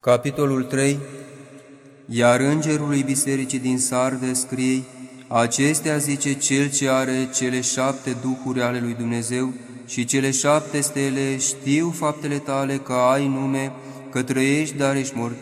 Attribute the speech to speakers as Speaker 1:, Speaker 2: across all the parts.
Speaker 1: Capitolul 3 Iar îngerului bisericii din Sarde scrie, Acestea zice cel ce are cele șapte duhuri ale lui Dumnezeu și cele șapte stele, știu faptele tale că ai nume, că trăiești, dar ești mort.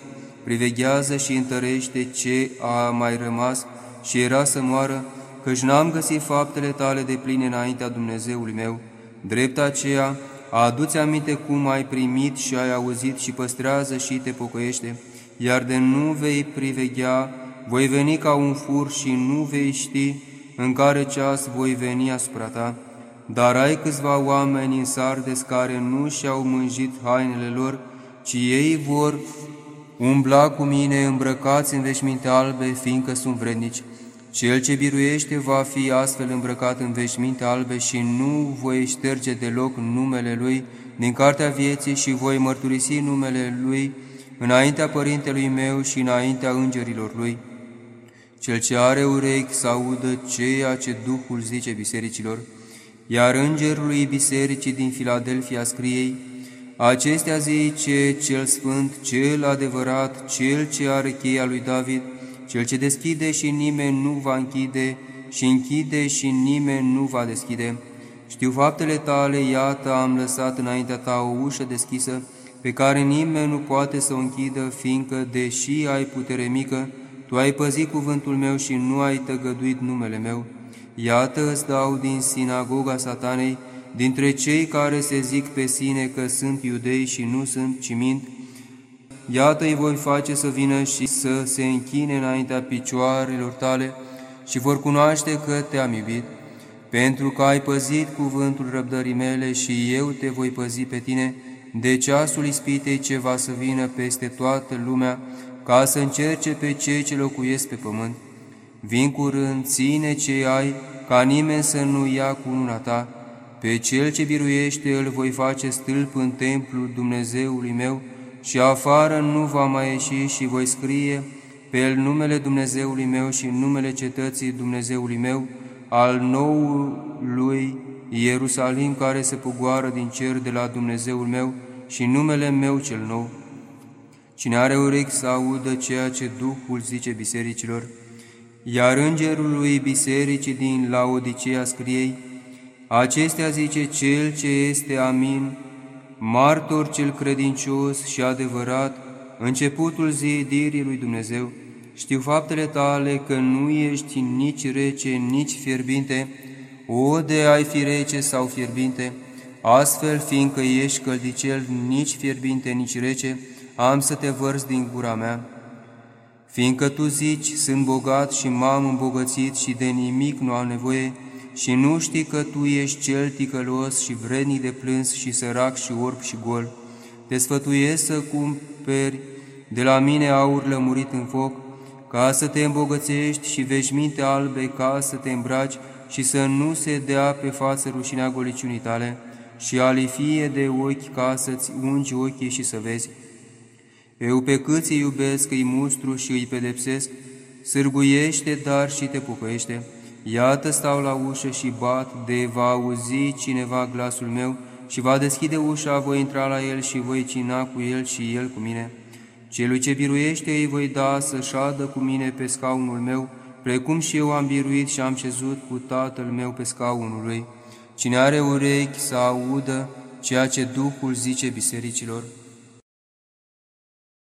Speaker 1: Priveghează și întărește ce a mai rămas și era să moară, căci n-am găsit faptele tale de pline înaintea Dumnezeului meu. Drept aceea, Adu-ți aminte cum ai primit și ai auzit și păstrează și te pocăiește, iar de nu vei priveghea, voi veni ca un fur și nu vei ști în care ceas voi veni asupra ta. Dar ai câțiva oameni în Sardes care nu și-au mânjit hainele lor, ci ei vor umbla cu mine îmbrăcați în veșminte albe, fiindcă sunt vrednici. Cel ce biruiește va fi astfel îmbrăcat în veșminte albe și nu voi șterge deloc numele Lui din cartea vieții și voi mărturisi numele Lui înaintea Părintelui meu și înaintea îngerilor Lui. Cel ce are urechi să audă ceea ce Duhul zice bisericilor, iar îngerului bisericii din Filadelfia scriei, Acestea zice cel sfânt, cel adevărat, cel ce are cheia lui David, cel ce deschide și nimeni nu va închide, și închide și nimeni nu va deschide. Știu faptele tale, iată, am lăsat înaintea ta o ușă deschisă, pe care nimeni nu poate să o închidă, fiindcă, deși ai putere mică, tu ai păzit cuvântul meu și nu ai tăgăduit numele meu. Iată îți dau din sinagoga satanei, dintre cei care se zic pe sine că sunt iudei și nu sunt, ci mint, Iată îi voi face să vină și să se închine înaintea picioarelor tale și vor cunoaște că te-am iubit, pentru că ai păzit cuvântul răbdării mele și eu te voi păzi pe tine de ceasul ispitei ce va să vină peste toată lumea, ca să încerce pe cei ce locuiesc pe pământ. Vin curând, ține ce ai, ca nimeni să nu ia cu una ta. Pe cel ce biruiește îl voi face stâlp în templul Dumnezeului meu, și afară nu va mai ieși și voi scrie pe el numele Dumnezeului meu și numele cetății Dumnezeului meu, al noului Ierusalim care se pugoară din cer de la Dumnezeul meu și numele meu cel nou. Cine are urechi să audă ceea ce Duhul zice bisericilor, iar îngerul lui bisericii din Laodicea scriei, acestea zice cel ce este amin, martor cel credincios și adevărat, începutul zidirii lui Dumnezeu, știu faptele tale că nu ești nici rece, nici fierbinte, o de ai fi rece sau fierbinte, astfel, fiindcă ești căldicel, nici fierbinte, nici rece, am să te vărs din gura mea. Fiindcă tu zici, sunt bogat și m-am îmbogățit și de nimic nu am nevoie, și nu știi că tu ești cel ticălos și vrednic de plâns și sărac și orb și gol, te sfătuiesc să cumperi de la mine aur lămurit în foc, ca să te îmbogățești și veșminte albe ca să te îmbraci și să nu se dea pe față rușinea goliciunii tale și alifie de ochi ca să-ți ungi ochii și să vezi. Eu pe cât îi iubesc îi mustru și îi pedepsesc, sârguiește dar și te pocăiește. Iată stau la ușă și bat, de va auzi cineva glasul meu și va deschide ușa, voi intra la el și voi cina cu el și el cu mine. Celui ce biruiește îi voi da să șadă cu mine pe scaunul meu, precum și eu am biruit și am șezut cu tatăl meu pe scaunul lui. Cine are urechi să audă ceea ce Duhul zice bisericilor,